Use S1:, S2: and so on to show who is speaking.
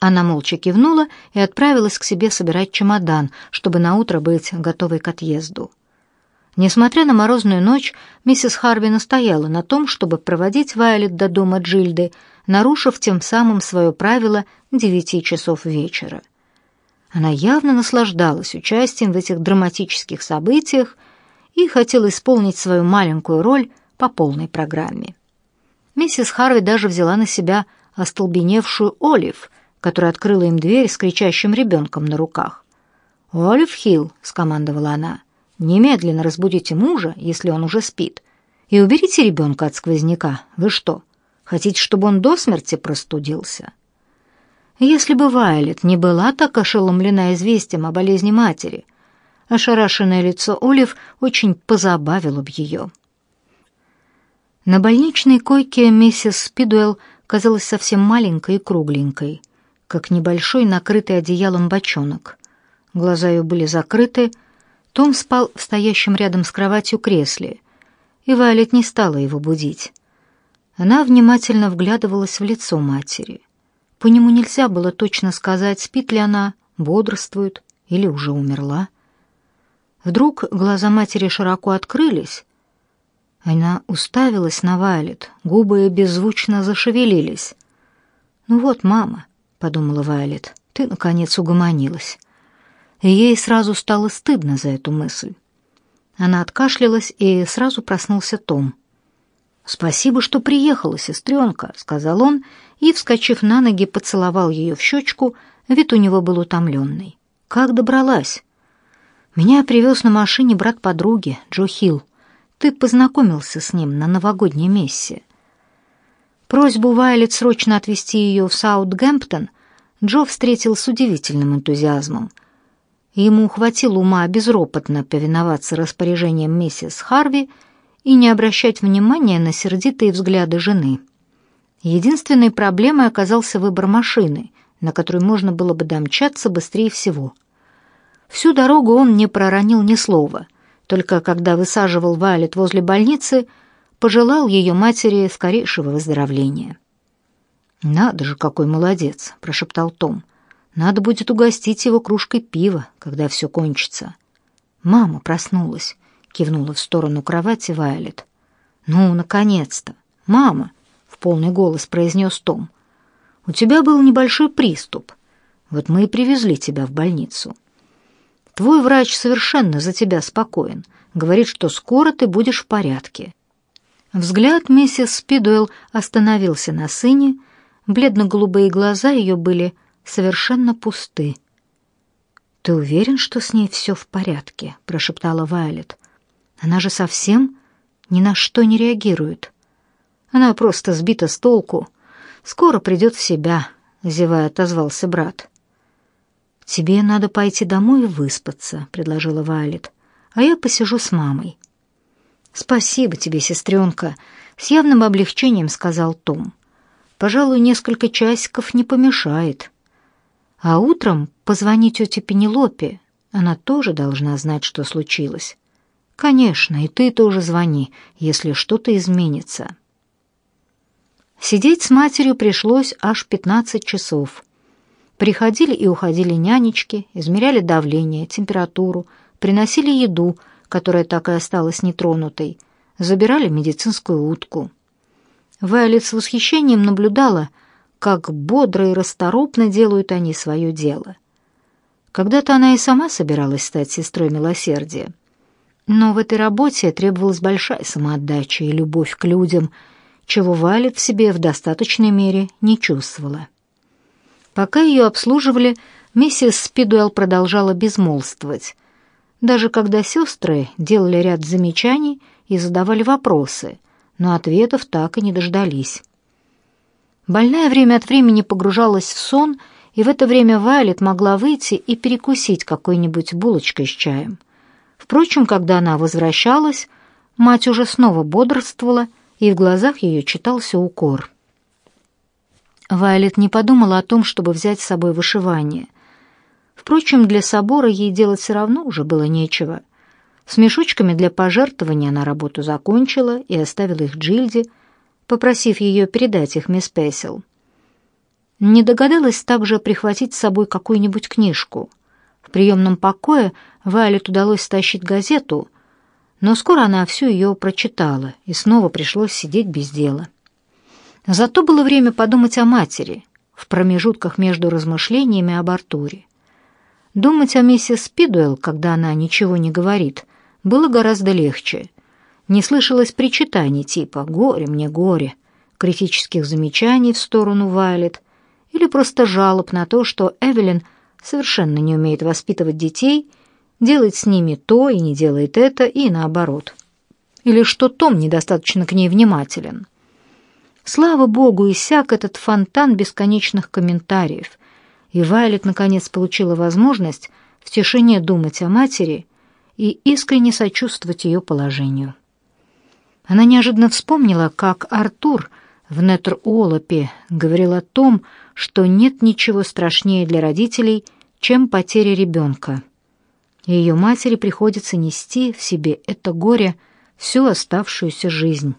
S1: Она молча кивнула и отправилась к себе собирать чемодан, чтобы наутро быть готовой к отъезду. Несмотря на морозную ночь, миссис Харви настояла на том, чтобы проводить Вайолет до дома Джильды, нарушив тем самым свое правило девяти часов вечера. Она явно наслаждалась участием в этих драматических событиях и хотела исполнить свою маленькую роль по полной программе. Миссис Харви даже взяла на себя остолбеневшую Олив, которая открыла им дверь с кричащим ребенком на руках. «Олив Хилл», — скомандовала она, — Немедленно разбудите мужа, если он уже спит, и уберите ребенка от сквозняка. Вы что, хотите, чтобы он до смерти простудился? Если бы Вайлет не была так ошеломлена известием о болезни матери, ошарашенное лицо Олив очень позабавило бы ее. На больничной койке миссис Спидуэлл казалась совсем маленькой и кругленькой, как небольшой накрытый одеялом бочонок. Глаза ее были закрыты, том спал в стоящем рядом с кроватью кресле, и Вайлет не стала его будить. Она внимательно вглядывалась в лицо матери. По нему нельзя было точно сказать, спит ли она, бодрствует или уже умерла. Вдруг глаза матери широко открылись. Она уставилась на Вайлет, губы беззвучно зашевелились. «Ну вот, мама», — подумала Вайлет, — «ты, наконец, угомонилась» и ей сразу стало стыдно за эту мысль. Она откашлялась, и сразу проснулся Том. «Спасибо, что приехала, сестренка», — сказал он, и, вскочив на ноги, поцеловал ее в щечку, вид у него был утомленный. «Как добралась?» «Меня привез на машине брат подруги, Джо Хилл. Ты познакомился с ним на новогодней мессе». Просьбу Вайлет срочно отвезти ее в Саутгемптон Джо встретил с удивительным энтузиазмом — Ему хватило ума безропотно повиноваться распоряжениям миссис Харви и не обращать внимания на сердитые взгляды жены. Единственной проблемой оказался выбор машины, на которой можно было бы домчаться быстрее всего. Всю дорогу он не проронил ни слова, только когда высаживал Вайлет возле больницы, пожелал ее матери скорейшего выздоровления. «Надо же, какой молодец!» — прошептал Том. Надо будет угостить его кружкой пива, когда все кончится. Мама проснулась, кивнула в сторону кровати Вайлет. Ну, наконец-то. Мама, в полный голос произнес Том. У тебя был небольшой приступ. Вот мы и привезли тебя в больницу. Твой врач совершенно за тебя спокоен. Говорит, что скоро ты будешь в порядке. Взгляд миссис Спидуэлл остановился на сыне, бледно-голубые глаза ее были совершенно пусты. «Ты уверен, что с ней все в порядке?» — прошептала Вайлет. «Она же совсем ни на что не реагирует. Она просто сбита с толку. Скоро придет в себя», — зевая отозвался брат. «Тебе надо пойти домой и выспаться», — предложила Вайлет. «А я посижу с мамой». «Спасибо тебе, сестренка», — с явным облегчением сказал Том. «Пожалуй, несколько часиков не помешает». А утром позвони тете Пенелопе. Она тоже должна знать, что случилось. Конечно, и ты тоже звони, если что-то изменится. Сидеть с матерью пришлось аж 15 часов. Приходили и уходили нянечки, измеряли давление, температуру, приносили еду, которая так и осталась нетронутой, забирали медицинскую утку. Вайлет с восхищением наблюдала, как бодро и расторопно делают они свое дело. Когда-то она и сама собиралась стать сестрой милосердия. Но в этой работе требовалась большая самоотдача и любовь к людям, чего Валет в себе в достаточной мере не чувствовала. Пока ее обслуживали, миссис Спидуэлл продолжала безмолвствовать. Даже когда сестры делали ряд замечаний и задавали вопросы, но ответов так и не дождались. Больная время от времени погружалась в сон, и в это время Вайлет могла выйти и перекусить какой-нибудь булочкой с чаем. Впрочем, когда она возвращалась, мать уже снова бодрствовала, и в глазах ее читался укор. Вайлет не подумала о том, чтобы взять с собой вышивание. Впрочем, для собора ей делать все равно уже было нечего. С мешочками для пожертвования она работу закончила и оставила их Джильде, попросив ее передать их мисс Песел. не догадалась также прихватить с собой какую-нибудь книжку. В приемном покое Вайлет удалось стащить газету, но скоро она всю ее прочитала, и снова пришлось сидеть без дела. Зато было время подумать о матери в промежутках между размышлениями об Артуре. Думать о миссис Пидуэлл, когда она ничего не говорит, было гораздо легче. Не слышалось причитаний типа «горе мне, горе», критических замечаний в сторону Вайлет или просто жалоб на то, что Эвелин совершенно не умеет воспитывать детей, делает с ними то и не делает это, и наоборот. Или что Том недостаточно к ней внимателен. Слава богу, иссяк этот фонтан бесконечных комментариев, и Вайлет наконец получила возможность в тишине думать о матери и искренне сочувствовать ее положению. Она неожиданно вспомнила, как Артур в Нетр-Уолопе говорил о том, что нет ничего страшнее для родителей, чем потеря ребенка. Ее матери приходится нести в себе это горе всю оставшуюся жизнь.